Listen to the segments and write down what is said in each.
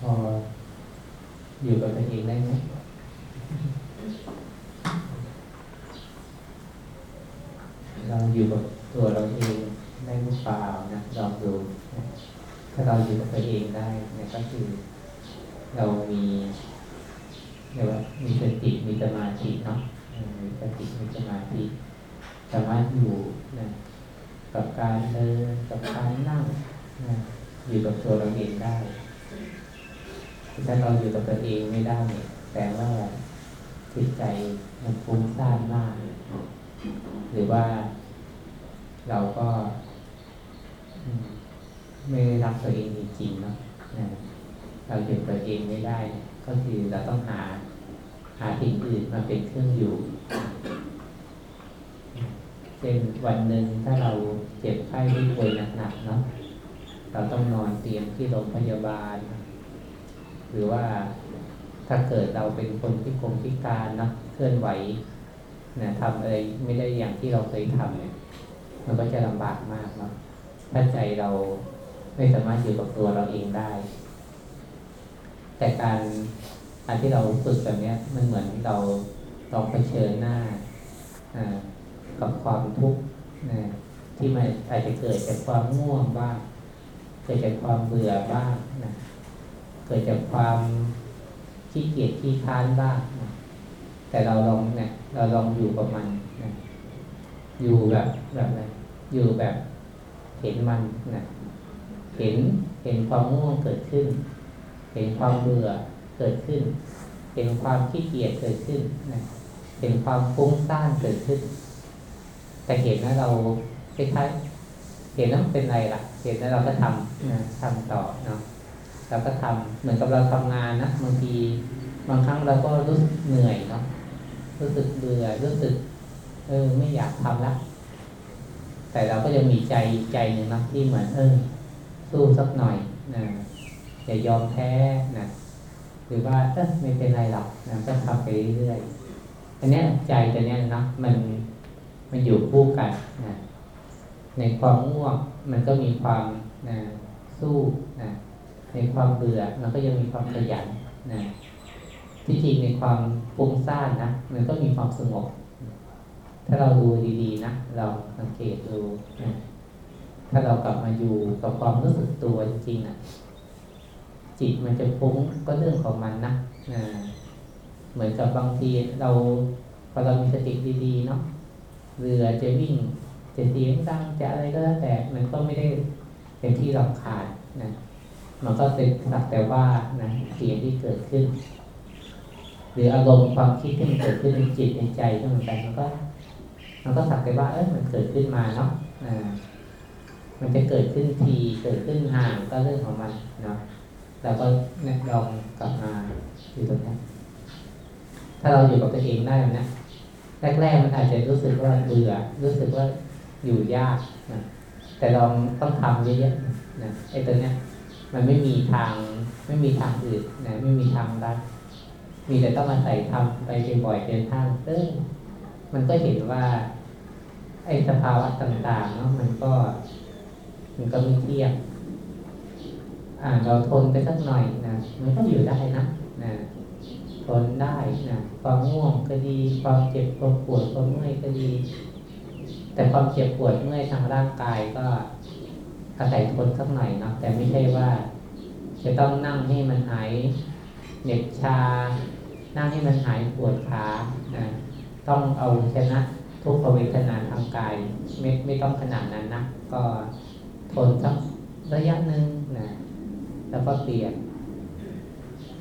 พออยู่กับตัวเองได้ไหมเราอยู่กับตัวเราเองได้หรือเปล่านะลองดูถ้าเราอยู่กับตัวเองได้เนี่ยก็คือ เรามีเรียกว่ามีสติมีสมาธิเนาะมีสติมีสมาธิสามารถอยู่นะกับการเดินกับการนั่งนะอยู่กับตัวเราเองได้ ถ้าเราอยู่กับตัวเองไม่ได้เนี่ยแปลว่าจิตใจมันฟุ้งซ่านมาก หรือว่าเราก็ ไม่รักตัวเองจริงๆเนาะเราอยู่กับตัวเองไม่ได้เนี่ยก็คือเราต้องหาหาสิ่งอื่นมาเป็นเครื่องอยู่เช่นวันหนึ่งถ้าเราเจ็บไข้ที่ป่วยหนักๆเนาะเราต้องนอนเตียงที่โรงพยาบาล หรือว่าถ้าเกิดเราเป็นคนที่คงพิการนะเคลื่อนไหวนะทำอะไรไม่ได้อย่างที่เราเคยทำเนี่ย มันก็จะลำบากมากเนาะถ้าใจเราไม่สามารถอยู่กับตัวเราเองได้ แต่การการที่เราฝึกแบบนี้มันเหมือนเราลองเผชิญหน้ากับความทุกข์ที่มันอาจจะเกิดจากความง่วงบ้าง เกิดจากความเบื่อบ้างนะ กิดจากความขี้เกียจขี้ค้านบ้างนะแต่เราลองเนี่ยเราลองอยู่กับมันนะอยู่แบบแบบไหนอยู่แบบเห็นมันนะเห็นเห็นความง่วงเกิดขึ้น เห็นความเบื่อเกิดขึ้น เห็นความขี้เกียจเกิดขึ้นนะเห็นความฟุ้งซ่านเกิดขึ้น แต่เห็นนะเราคล้ายๆเห็นแล้วเป็นไรล่ะ เห็นแล้วเราก็ทำนะทำต่อเนาะ เราก็ทำเหมือนกับเราทำงานนะบางทีบางครั้งเราก็รู้สึกเหนื่อยเนาะรู้สึกเบื่อรู้สึก เออ ไม่อยากทำละแต่เราก็ยังมีใจใจหนึ่งนะที่เหมือน เออ สู้สักหน่อยนะอย่ายอมแพ้นะหรือว่าเออไม่เป็นไรหรอกนะก็ทำไปเรื่อยๆอันนี้ใจตัวเนี้ยนะมันมันอยู่คู่กันนะในความง่วงมันก็มีความนะสู้ ในความเบื่อมันก็ยังมีความขยันนะที่จริงในความฟุ้งซ่านนะมันก็มีความสงบ ถ้าเราดูดีๆนะเราสังเกตดูนะถ้าเรากลับมาอยู่กับความรู้สึกตัวจริงๆนะจิตมันจะฟุ้งก็เรื่องของมันนะนะเหมือนกับบางทีเราพอเรามีสติดีๆเนาะเรือจะวิ่งจะเสียงดังจะอะไรก็แล้วแต่ มันก็ไม่ได้เป็นที่รำคาญนะ มันก็เป็นสักแต่ว่านะเสียงที่เกิดขึ้น หรืออารมณ์ความคิดที่มันเกิดขึ้นในจิตในใจก็เหมือนกันมันก็ มันก็สักแต่ว่า เอ้ยมันเกิดขึ้นมาเนาะอ่ามันจะเกิดขึ้นทีเกิดขึ้นห่างก็เรื่องของมันเนาะเราก็เนี่ยลองกลับมาอยู่ตรงนี้ถ้าเราอยู่กับตัวเองได้นะแรกๆมันอาจจะรู้สึกว่าเบื่อ รู้สึกว่าอยู่ยากนะแต่ลองต้องทำเยอะๆนะไอ้ตัวเนี้ย มันไม่มีทาง ไม่มีทางอื่นนะไม่มีทางลัดมีแต่ต้องอาศัยทำไปบ่อยๆเดินทางเออมันก็เห็นว่า ไอ้สภาวะต่างๆเนาะมันก็ มันก็ไม่เที่ยงอ่าเราทนไปสักหน่อยนะมันก็อยู่ได้นะนะทนได้นะความง่วงก็ดี ความเจ็บความปวดความเมื่อยก็ดี แต่ความเจ็บปวดเมื่อยทางร่างกายก็ อาศัยทนสักหน่อยเนาะแต่ไม่ใช่ว่า จะต้องนั่งให้มันหายเหน็บชา นั่งให้มันหายปวดขานะต้องเอาชนะทุกขเวทนาทางกายไม่ไม่ต้องขนาดนั้นนะก็ทนสักระยะหนึ่งนะแล้วก็เปลี่ยน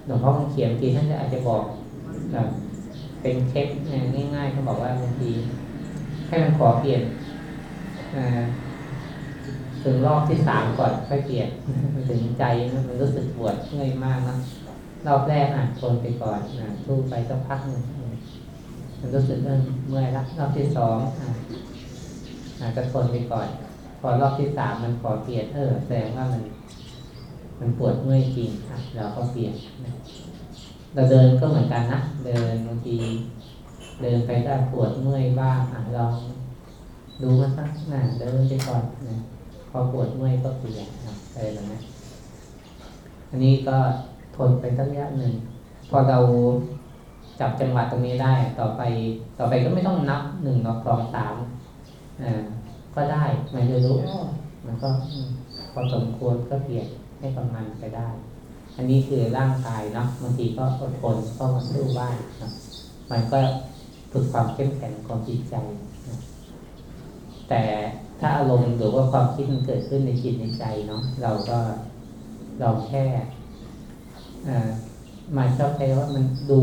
หลวงพ่อคำเขียนทีท่านจะอาจจะบอกแบบเป็นเคล็ดง่ายๆเขาบอกว่าบางทีให้มันขอเปลี่ยน ถึงรอบที่สามก่อนค่อยเปลี่ยนมันถึงใจมันรู้สึกปวดเมื่อยมากนะรอบแรกอะทนไปก่อนนะสู้ไปสักพักหนึ่งมันรู้สึกเมื่อยละรอบที่สองอะก็ทนไปก่อน พอรอบที่สามมันขอเปลี่ยนเออแสดงว่ามัน มันปวดเมื่อยจริงอะเราก็เปลี่ยนเราเดินก็เหมือนกันนะเดินบางทีเดินไปก็ปวดเมื่อยบ้างอะลองดูมันสักหน่ะเดินไปก่อนนะ พอปวดเมื่อยก็เปลี่ยนนะอะไรแบบนี้อันนี้ก็ทนไปสักระยะหนึ่งพอเราจับจังหวะตรงนี้ได้ต่อไปต่อไปก็ไม่ต้องนับหนึ่งสองสามอ่าก็ได้มันจะรู้มันก็พอสมควรก็เปลี่ยนให้ประมาณไปได้ อันนี้คือร่างกายเนาะบางทีก็อดทนก็มาสู้บ้านนะมันก็ฝึกความเข้มแข็งของจิตใจนะแต่ ถ้าอารมณ์หรือว่าความคิดมันเกิดขึ้นในจิตในใจเนาะเราก็เราแค่มาชอบใช้ว่ามันดู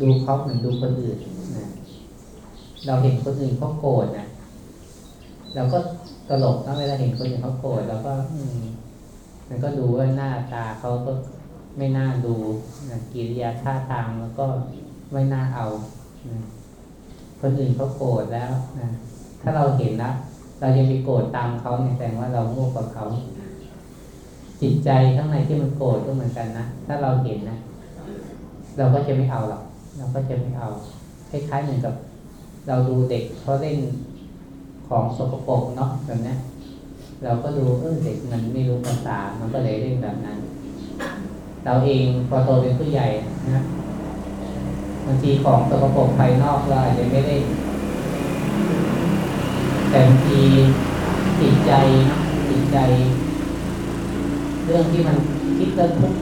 ดูเขาเหมือนดูคนอื่นนะเราเห็นคนอื่นเขาโกรธนะเราก็ตลกนะเวลาเห็นคนอื่นเขาโกรธเราก็ อืมันก็ดูว่าหน้าตาเขาก็ไม่น่าดูนะกิริยาท่าทางแล้วก็ไม่น่าเอานะคนอื่นเขาโกรธแล้วนะถ้าเราเห็นนะ เราจะไปโกรธตามเขาเนี่ยแสดงว่าเราโง่กว่าเขา จิตใจข้างในที่มันโกรธก็เหมือนกันนะถ้าเราเห็นนะเราก็จะไม่เอาหรอกเราก็จะไม่เอาคล้ายๆเหมือนกับ เราดูเด็กเขาเล่นของสกปรกเนาะแบบนี้เราก็ดูเออเด็กมันไม่รู้ภาษา มันก็เลยเล่นแบบนั้น เราเองพอโตเป็นผู้ใหญ่นะบางทีของสกปรกภายนอกเราอาจจะไม่ได้ แต่บางทีจิตใจนะจิตใจ เรื่องที่มันคิดแล้วทุกข์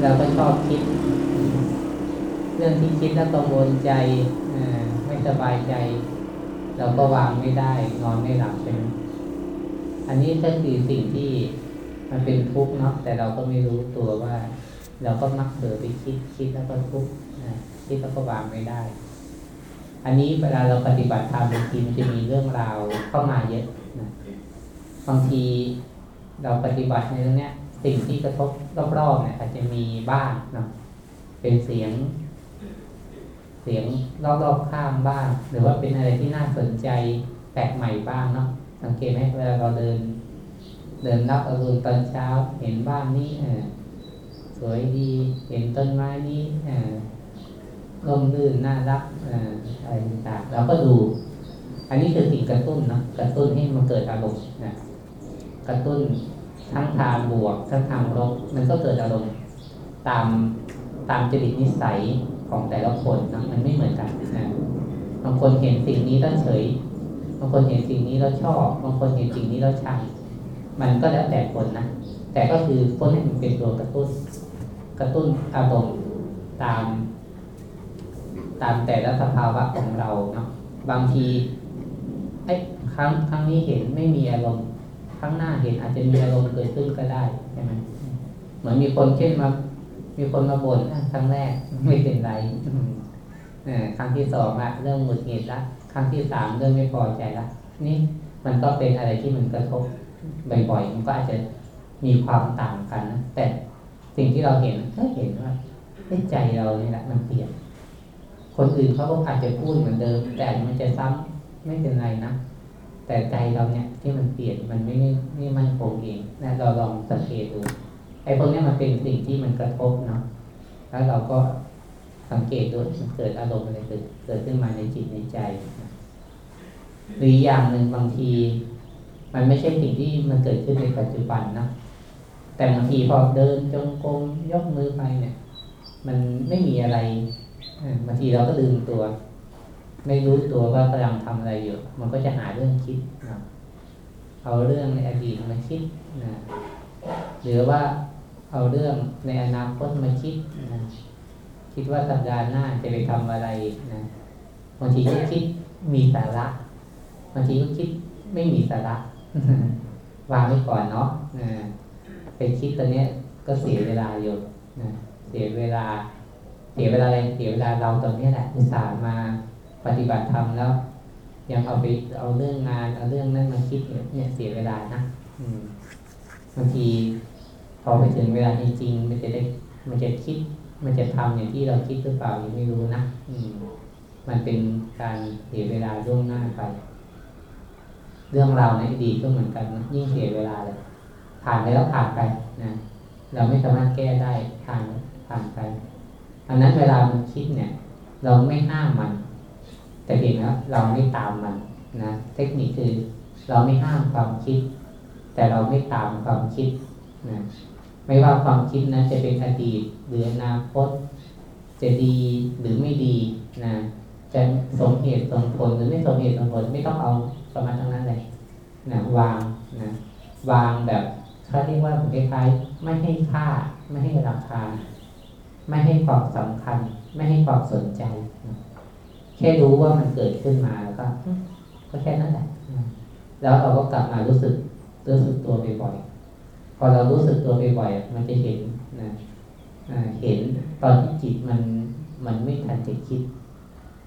เราก็ชอบคิด เรื่องที่คิดแล้วกังวลใจไม่สบายใจ เราก็วางไม่ได้นอนไม่หลับเป็นอันนี้ก็คือสิ่งที่มันเป็นทุกข์เนาะแต่เราก็ไม่รู้ตัวว่า เราก็มักเผลอไปคิดคิดแล้วก็ทุกข์คิดแล้วก็วางไม่ได้ อันนี้เวลาเราปฏิบัติธรรมบางทีมันจะมีเรื่องราวเข้ามาเยอะนะบางทีเราปฏิบัติในเรื่องนี้สิ่งที่กระทบรอบๆเนี่ยอาจจะมีบ้างเนาะเป็นเสียง เสียงรอบๆข้างบ้าง หรือว่าเป็นอะไรที่น่าสนใจแปลกใหม่บ้างเนาะสังเกตไหมเวลาเราเดิน เดินรับอรุณตอนเช้า เห็นบ้านนี้สวยดี เห็นต้นไม้นี้ ร่มรื่นน่ารักอะไรต่างๆเราก็ดู อันนี้คือสิ่งกระตุ้นนะกระตุ้นให้มันเกิดอารมณ์นะกระตุ้นทั้งทางบวก ทั้งทางลบมันก็เกิดอารมณ์ตามตามจริตนิสัยของแต่ละคนนะมันไม่เหมือนกันนะบางคนเห็นสิ่งนี้แล้วเฉยบางคนเห็นสิ่งนี้แล้วชอบบางคนเห็นสิ่งนี้แล้วชังมันก็แล้วแต่คนนะแต่ก็คือคนนี้มันเป็นตัวกระตุ้นกระตุ้นอารมณ์ตาม ตามแต่ละสภาวะของเราเนาะบางทีไอ้ครั้งครั้งนี้เห็นไม่มีอารมณ์ข้งหน้าเห็นอาจจะมีอารมณ์เกิดขึ้นก็ได้ใช่ไหมเหมือนมีคนเช่นมา มีคนมาบ่นครั้งแรกไม่เป็นไรครั้งที่สองอะเริ่มหงุดหงิดละครั้งที่สามเริ่มไม่พอใจละนี่มันก็เป็นอะไรที่มันกระทบบ่อยๆมันก็อาจจะมีความต่างกันนะแต่สิ่งที่เราเห็นก็เห็นว่าใจเราเนี่ยแหละมันเปลี่ยน คนอื่นเขาก็อาจจะพูดเหมือนเดิม แต่มันจะซ้ำไม่เป็นไรนะ แต่ใจเราเนี่ยที่มันเปลี่ยนมันไม่ไม่มั่นคงเองนะเราลองสังเกตดูไอ้พวกนี้มันเป็นสิ่งที่มันกระทบเนาะแล้วเราก็สังเกตดูมันเกิดอารมณ์อะไรเกิดเกิดขึ้นมาในจิตในใจหรืออย่างหนึ่งบางที มันไม่ใช่สิ่งที่มันเกิดขึ้นในปัจจุบันนะแต่บางทีพอเดินจงกรมยกมือไปเนี่ย มันไม่มีอะไร บางทีเราก็ลืมตัว ไม่รู้ตัวว่ากำลังทำอะไรอยู่ มันก็จะหาเรื่องคิดนะเอาเรื่องในอดีตมาคิดนะหรือว่าเอาเรื่องในอนาคตมาคิดนะคิดว่าสัปดาห์หน้าจะไปทำอะไรนะบางทีก็คิดมีสาระบางทีก็คิดไม่มีสาระวางไว้ก่อนเนาะนะไปคิดตอนนี้ก็เสียเวลาอยู่นะเสียเวลา เสียเวลาอะไรเสียเวลาเราตอนนี้แหละอุตส่าห์มาปฏิบัติธรรมแล้ว ยังเอาไปเอาเรื่องงานเอาเรื่องนั้นมาคิดเนี่ยเสียเวลานะบางทีพอไปถึงเวลาจริงๆมันจะได้มันจะคิด มันจะทำอย่างที่เราคิดหรือเปล่ายังไม่รู้นะอืมมันเป็นการเสียเวลาล่วงหน้าไป เรื่องราวในอดีตก็เหมือนกันนะยิ่งเสียเวลาเลยผ่านไปแล้วผ่านไปนะเราไม่สามารถแก้ได้ผ่านผ่านไป อันนั้นเวลามันคิดเนี่ย เราไม่ห้ามมัน แต่เพียงนะเราไม่ตามมันนะเทคนิคคือเราไม่ห้ามความคิด แต่เราไม่ตามความคิดนะไม่ว่าความคิดนั้นจะเป็นอดีตหรืออนาคต จะดีหรือไม่ดีนะจะสมเหตุสมผลหรือไม่สมเหตุสมผลไม่ต้องเอาสมาทั้งนั้นเลยนะวางนะวางแบบเขาเรียกว่าคล้ายๆไม่ให้ค่าไม่ให้ราคา ไม่ให้ความสำคัญ ไม่ให้ความสนใจนะแค่รู้ว่ามันเกิดขึ้นมาแล้วก็ก็แค่นั้นแหละแล้วเราก็กลับมารู้สึกรู้สึกตัวบ่อยๆพอเรารู้สึกตัวบ่อยๆมันจะเห็นนะเห็นตอนที่จิตมันมันไม่ทันจะคิด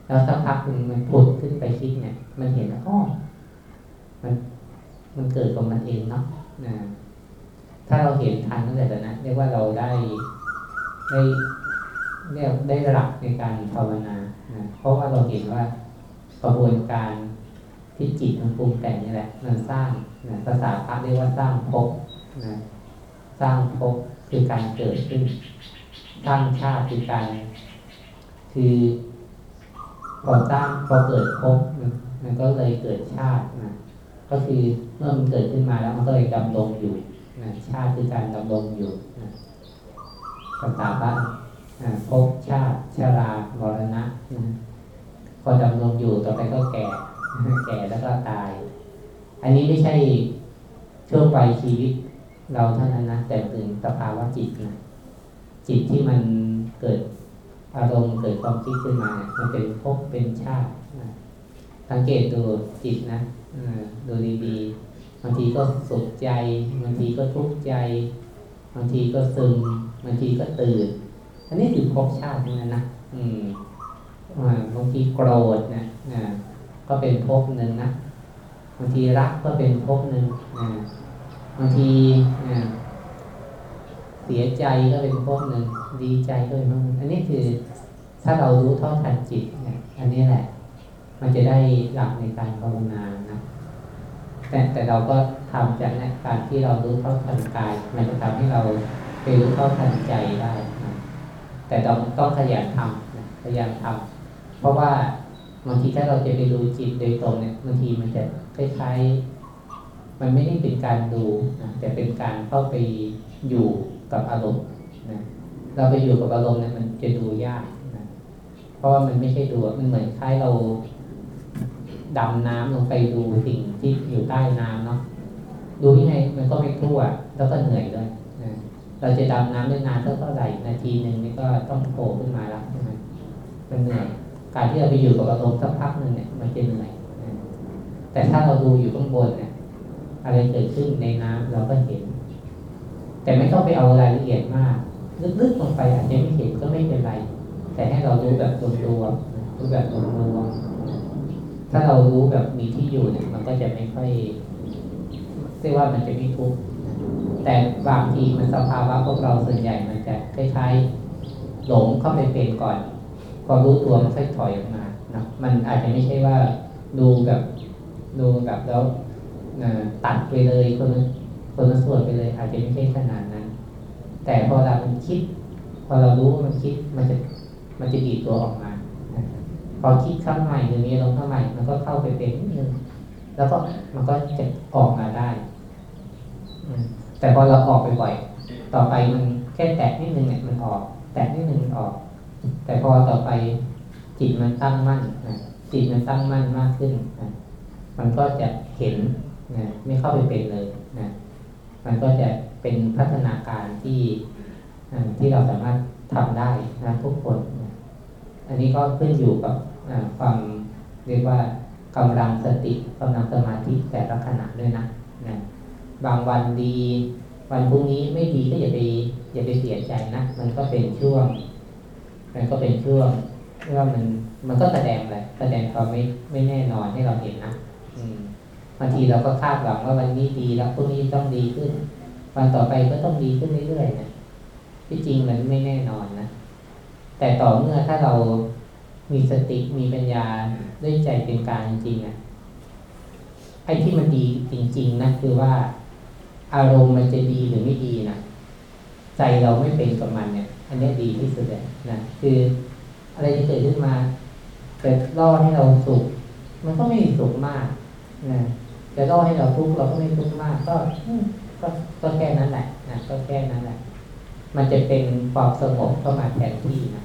แล้วสักพักหนึ่งมันผุดขึ้นไปคิดเนี่ย มันเห็นแล้วอ๋อมันมันเกิดของมันเองเนาะนะถ้าเราเห็นทันตั้งแต่ตอนนั้นเรียกว่าเราได้ ได้เรียกได้หลักในการภาวนานะเพราะว่าเราเห็นว่ากระบวนการที่จิตมันปรุงแต่งนี่แหละ มันสร้างนะภาษาพระเรียกว่าสร้างภพนะสร้างภพคือการเกิดขึ้น สร้างชาติคือการ คือพอสร้างพอเกิดภพมันก็เลยเกิดชาตินะก็คือเมื่อมันเกิดขึ้นมาแล้วมันก็เลยดำรงอยู่นะชาติคือการดำรงอยู่นะ ภาษาพระภพชาติชรามรณะนะพอดำรงอยู่ต่อไปก็แก่ แก่แล้วก็ตาย อันนี้ไม่ใช่ช่วงวัยชีวิตเราเท่านั้นนะแต่ถึงสภาวะจิตนะจิตที่มันเกิดอารมณ์เกิดความคิดขึ้นมาเนี่ยมันเป็นภพเป็นชาติสังเกตดูจิตนะดูดีๆบางทีก็สุขใจบางทีก็ทุกข์ใจบางทีก็ซึม บางทีก็ตื่น อันนี้คือภพชาตินั่นนะอืมบางทีโกรธนะก็เป็นภพหนึ่งนะบางทีรักก็เป็นภพหนึ่งบางทีเสียใจก็เป็นภพหนึ่งดีใจก็เป็นภพหนึ่งอันนี้คือถ้าเรารู้เท่าทันจิตเนี่ยอันนี้แหละ มันจะได้หลักในการภาวนานะแต่แต่เราก็ทำจากนะการที่เรารู้เท่าทันกาย มันจะทำให้เรา ไปรู้เท่าทันใจได้นะแต่เราต้องขยันทำนะพยายามทำเพราะว่าบางทีถ้าเราจะไปดูจิตโดยตรงเนี่ยบางทีมันจะคล้ายๆมันไม่ได้เป็นการดูนะแต่เป็นการเข้าไปอยู่กับอารมณ์นะเราไปอยู่กับอารมณ์เนี่ยมันจะดูยากนะเพราะว่ามันไม่ใช่ดูมันเหมือนคล้ายเราดำน้ำลงไปดูสิ่งที่อยู่ใต้น้ำเนาะดูยังไงมันก็ไม่ทั่วแล้วก็เหนื่อยด้วย เราจะดำน้ำได้นานเท่าไหร่นาทีหนึ่งนี่ก็ต้องโผล่ขึ้นมาแล้วใช่ไหมมันเหนื่อยการที่เราไปอยู่กับอารมณ์สักพักหนึ่งเนี่ยมันจะเหนื่อยแต่ถ้าเราดูอยู่ข้างบนเนี่ยอะไรเกิดขึ้นในน้ำเราก็เห็น แต่ไม่ต้องไปเอารายละเอียดมากลึกๆลงไปอาจจะไม่เห็นก็ไม่เป็นไร แต่ให้เรารู้แบบตัวตัวรู้แบบตัวตัวถ้าเรารู้แบบมีที่อยู่เนี่ยมันก็จะไม่ค่อยเรียกว่ามันจะไม่ทุกข์ แต่บางทีมันสภาวะพวกเราส่วนใหญ่มันจะคล้ายๆหลงเข้าไปเป็นก่อนพอรู้ตัวมันค่อยถอยออกมานะมันอาจจะไม่ใช่ว่าดูแบบดูแบบแล้วตัดไปเลยคนคนละส่วนไปเลย อาจจะไม่ใช่ขนาดนั้น แต่พอเรามันคิด พอเรารู้มันคิดมันจะมันจะดีตัวออกมาพอคิดข้างใหม่หรือมีลงข้างใหม่มันก็เข้าไปเป็นนิดนึงแล้วก็มันก็จะออกมาได้ แต่พอเราออกไปบ่อยต่อไปมันแค่แตะนิดนึงเนี่ยมันออก แตะนิดนึงออก แต่พอต่อไปจิตมันตั้งมั่นนะจิตมันตั้งมั่นมากขึ้นนะมันก็จะเห็นนะไม่เข้าไปเป็นเลยนะมันก็จะเป็นพัฒนาการที่ที่เราสามารถทำได้นะทุกคนนะอันนี้ก็ขึ้นอยู่กับความเรียกว่ากำลังสติกำลังสมาธิแต่ละขณะด้วยนะนะ บางวันดี วันพรุ่งนี้ไม่ดีก็อย่าไปอย่าไปเสียใจนะ มันก็เป็นช่วง มันก็เป็นช่วงที่ว่ามันมันก็แสดงแหละแสดงความไม่ไม่แน่นอนให้เราเห็นนะอืมบางทีเราก็คาดหวังว่าวันนี้ดีแล้วพรุ่งนี้ต้องดีขึ้น วันต่อไปก็ต้องดีขึ้นเรื่อยๆนะที่จริงมันไม่แน่นอนนะแต่ต่อเมื่อถ้าเรามีสติมีปัญญาด้วยใจเป็นกลางจริงๆนะไอ้ที่มันดีจริง ๆนะคือว่า อารมณ์มันจะดีหรือไม่ดีนะใจเราไม่เป็นกับมันเนี่ย อันนี้ดีที่สุดเลยนะคืออะไรจะเกิดขึ้นมาแต่ล่อให้เราสุข มันก็ไม่สุขมากนะจะล่อให้เราทุกข์เราก็ไม่ทุกข์มาก ก็ก็ก็แค่นั้นแหละนะก็แค่นั้นแหละ มันจะเป็นความสงบเข้ามาแทนที่นะ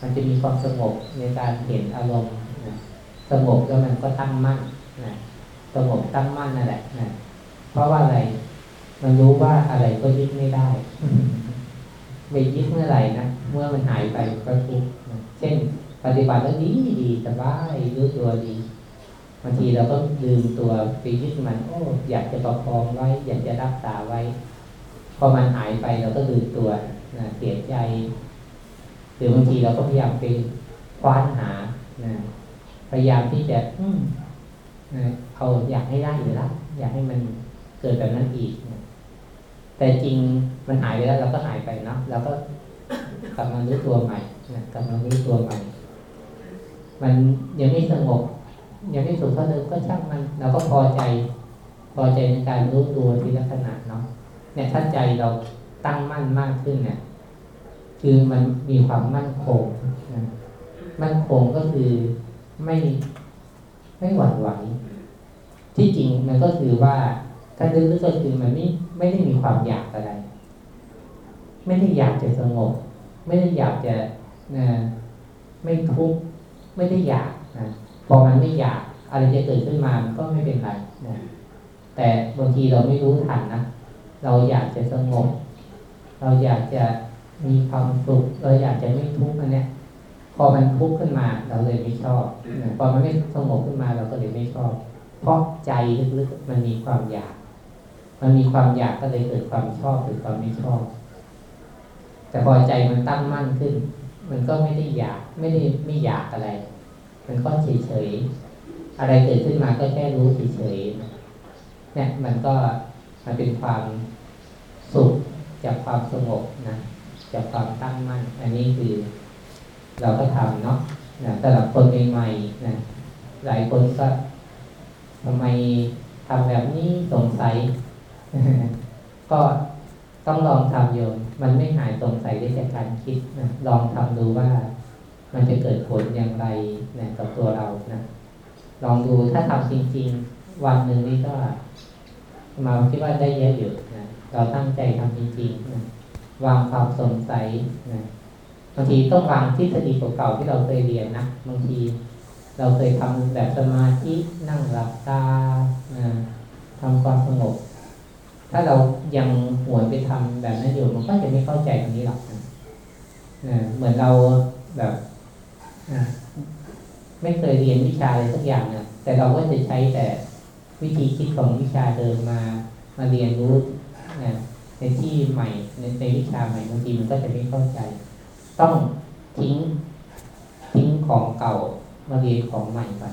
มันจะมีความสงบในการเห็นอารมณ์นะสงบแล้วมันก็ตั้งมั่นนะสงบตั้งมั่นนั่นแหละนะ ราะว่าอะไร มันรู้ว่าอะไรก็ยึดไม่ได้ไปยึดเมื่อไหร่นะ เมื่อมันหายไปก็ทุกข์เช่น ปฏิบัติแล้วดีดีสบายรู้ตัวดีบางทีเราก็ลืมตัวไปยึดมัน โอ้ อยากจะประคองไว้ อยากจะรักษาไว้ พอมันหายไปเราก็ลืมตัวนะเสียใจ หรือบางทีเราก็พยายามไปคว้านหานะพยายามที่จะอืมนะเอาอยากให้ได้อยู่แล้วอยากให้มัน เกิดแบบนั้นอีกนะแต่จริงมันหายไปแล้วเราก็หายไปเนาะแล้วก็กลับมารู้ตัวใหม่นะกลับมารู้ตัวใหม่ มันยังไม่สงบยังไม่สุขเท่าเดิมก็ช่างมันเราก็พอใจ พอใจในการรู้ตัวทีละขณะเนาะเนี่ยถ้าใจเราตั้งมั่นมากขึ้นเนี่ย คือมันมีความมั่นคงนะมั่นคงก็คือไม่ไม่หวั่นไหวที่จริงมันก็คือว่า ถ้าลึกๆก็คือมันไม่ไม่ได้มีความอยากอะไร ไม่ได้อยากจะสงบ ไม่ได้อยากจะนะไม่ทุกข์ไม่ได้อยากนะพอมันไม่อยากอะไรจะเกิดขึ้นมามันก็ไม่เป็นไรนะแต่บางทีเราไม่รู้ทันนะเราอยากจะสงบ เราอยากจะมีความสุขเราอยากจะไม่ทุกข์อันเนี้ยพอมันทุกข์ขึ้นมาเราเลยไม่ชอบนะพอมันไม่สงบขึ้นมาเราก็เลยไม่ชอบ เพราะใจลึกๆมันมีความอยาก มันมีความอยากก็เลยเกิดความชอบหรือความไม่ชอบ แต่พอใจมันตั้งมั่นขึ้น มันก็ไม่ได้อยากไม่ได้ไม่อยากอะไร มันก็เฉยเฉยอะไรเกิดขึ้นมาก็แค่รู้เฉยเฉยเนี่ยมันก็มันเป็นความสุขจากความสงบนะจากความตั้งมั่น อันนี้คือเราก็ทำเนาะนะสำหรับคนใหม่ๆนะหลายคนก็ทำไมทำแบบนี้สงสัย ก็ต้องลองทำโยม มันไม่หายสงสัยได้จากการคิดนะ ลองทำดูว่ามันจะเกิดผลอย่างไรนะกับตัวเรานะ ลองดูถ้าทำจริง ๆ วันหนึ่งนี่ก็มาคิดว่าได้เยอะอยู่นะ เราตั้งใจทำจริงๆนะวางความสงสัยนะบางทีต้องวางทฤษฎีเก่าๆที่เราเคยเรียนนะ บางทีเราเคยทำแบบสมาธินั่งหลับตานะทำความสงบ ถ้าเรายังหวนไปทำแบบนั้นอยู่มันก็จะไม่เข้าใจตรงนี้หรอกนะเหมือนเราแบบนะไม่เคยเรียนวิชาอะไรสักอย่างนะแต่เราก็จะใช้แต่วิธีคิดของวิชาเดิมมามาเรียนรู้นะในที่ใหม่ในในวิชาใหม่บางทีมันก็จะไม่เข้าใจ ต้องทิ้งทิ้งของเก่ามาเรียนของใหม่ไป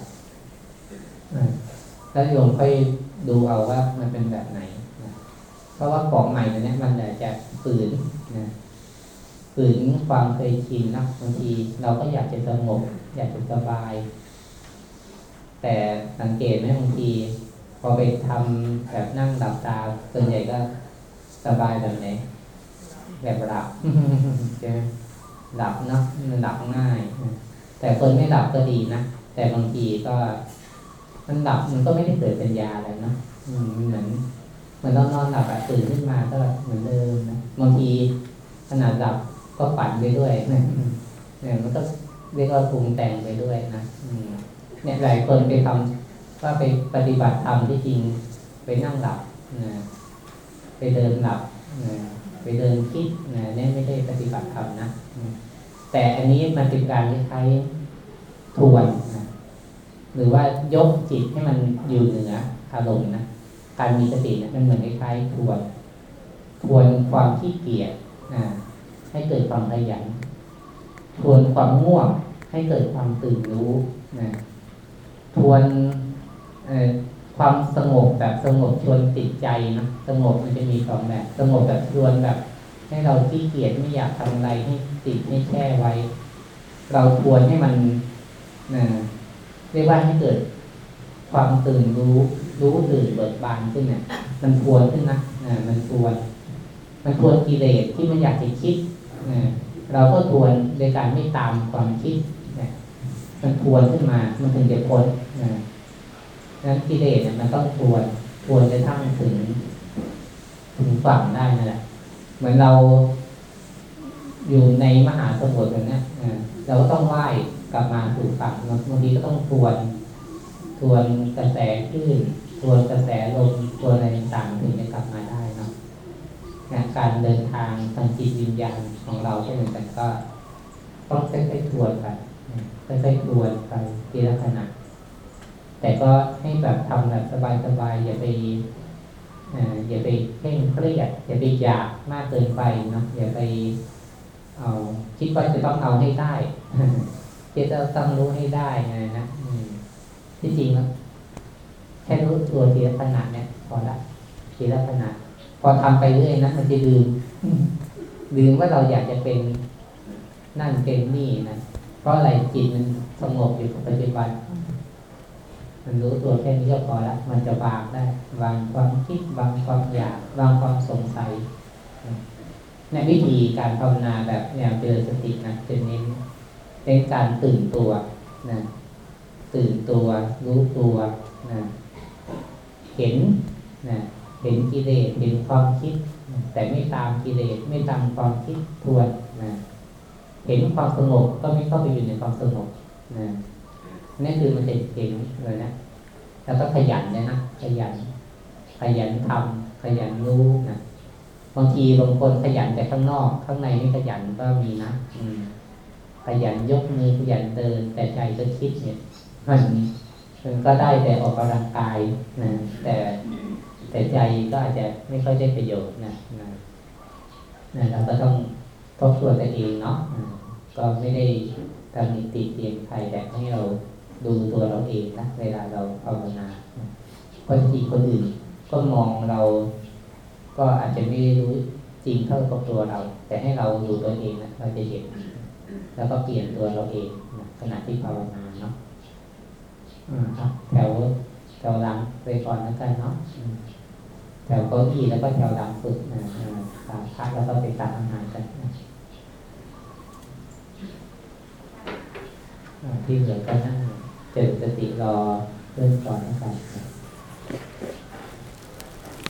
แล้วโยมค่อยดูเอาว่ามันเป็นแบบไหน เพราะว่าของใหม่เนี้ยมันอาจจะฝืนนะฝืนความเคยชินนะบางทีเราก็อยากจะสงบอยากจะสบาย แต่สังเกตไหมบางที พอไปทำแบบนั่งหลับตาส่วนใหญ่ก็สบายแบบไหนแบบหลับใช่ไหมหลับเนาะมันหลับง่าย แต่คนไม่หลับก็ดีนะแต่บางทีก็ มันหลับมันก็ไม่ได้เกิดปัญญาอะไรเนาะมันเหมือน มือนเรานอนหลับตื่นขึ้นมาก็เหมือนเดิมนะบางทีขนาดหลับก็ฝันไปด้วยเนี่ยมันก็เรียกว่าปรุงแต่งไปด้วยนะเนี่ยหลายคนไปทำว่าไปปฏิบัติธรรมที่จริงไปนั่งหลับนะไปเดินหลับนะไปเดินคิดนะเนี่ยไม่ได้ปฏิบัติธรรมนะแต่อันนี้มันเป็นการคล้ายๆทวนนะหรือว่ายกจิตให้มันอยู่เหนืออารมณ์นะ การมีสติเนะมันเหมือนคล้ายๆทวนทวนความขี้เกียจให้เกิดความขยันทวนความง่วงให้เกิดความตื่นรู้นะทวนความสงบแบบสงบชวนติดใจนะสงบมันจะมีสองแบบสงบแบบชวนแบบ ให้เราขี้เกียจไม่อยากทำอะไรให้ติดให้แช่ไว้ เราทวนให้มันนะเรียกว่าให้เกิด ความตื่นรู้ รู้ตื่นเบิกบานขึ้นเนี่ย มันทวนขึ้นนะอ่ามันทวน มันทวนกิเลสที่มันอยากจะคิดนะเราก็ทวนโดยการไม่ตามความคิดนะมันทวนขึ้นมา มันถึงจะพ้นนะนั้นกิเลสเนี่ยมันต้องทวน ทวนจะทั้งถึง ถึงฝั่งได้นั่นแหละ เหมือนเราอยู่ในมหาสมุทรแบบนี้อ่าเราก็ต้องว่ายกลับมาสู่ฝั่งบางทีก็ต้องทวน ทวนกระแสคลื่นทวนกระแสลมทวนอะไรต่างๆถึงจะกลับมาได้เนาะงานการเดินทางทางจิตวิญญาณของเราก็เหมือนกันก็ต้องค่อยๆทวนไปค่อยๆทวนไปทีละขณะแต่ก็ให้แบบทำแบบสบายๆอย่าไปอย่าไปเคร่งเครียดอย่าไปอยากมากเกินไปเนาะอย่าไปเอาคิดว่าจะต้องเอาให้ได้จะต้องรู้ให้ได้ไงนะอืม ที่จริงแล้วแค่รู้ตัวทีละขนาดเนี่ยพอละทีละขนาดพอทำไปเรื่อยนะมันจะลืมลืมว่าเราอยากจะเป็นนั่นเป็นนี่นะเพราะอะไรจิตมันสงบอยู่กับปัจจุบัน มันรู้ตัวแค่นี้ก็พอละมันจะวางได้วางความคิดวางความอยากวางความสงสัยในวิธีการภาวนาแบบแนวเจริญสตินะจะเน้นเป็นการตื่นตัวนะ ตื่นตัวรู้ตัวนะเห็นนะเห็นกิเลสเห็นความคิด แต่ไม่ตามกิเลสไม่ตามความคิดทวนนะเห็นความสงบก็ไม่เข้าไปอยู่ในความสงบนะนั่นคือมันจะเห็นเลยนะแล้วก็ขยันเลยนะขยัน ขยันทำขยันรู้นะบางทีบางคนขยันแต่ข้างนอก ข้างในไม่ขยันก็มีนะอืมขยันยกมือขยันเดินแต่ใจก็คิดเนี่ย มันมันก็ได้แต่ออกกำลังกายนะแต่แต่ใจก็อาจจะไม่ค่อยได้ประโยชน์นะนะนะเราก็ต้องทบทวนตัวเองเนาะอืมก็ไม่ได้ตำหนิติเตียนใครแต่ให้เราดูตัวเราเองนะเวลาเราภาวนานะเพราะจริงๆคนอื่นก็มองเรา ก็อาจจะไม่รู้จริงเท่ากับตัวเรา แต่ให้เราดูตัวเองนะเราจะเห็น แล้วก็เปลี่ยนตัวเราเองนะขณะที่ภาวนาเนาะอืมครับ แถวแถวหลังไปก่อนแล้วกันเนาะอืมแถวเก้าอี้แล้วก็แถวหลังฝึกนะอ่าตามพักแล้วก็ไปตัดอาหารกันนะอ่าที่เหลือก็นั่งเจริญสติรอเริ่มก่อนแล้วกันนะ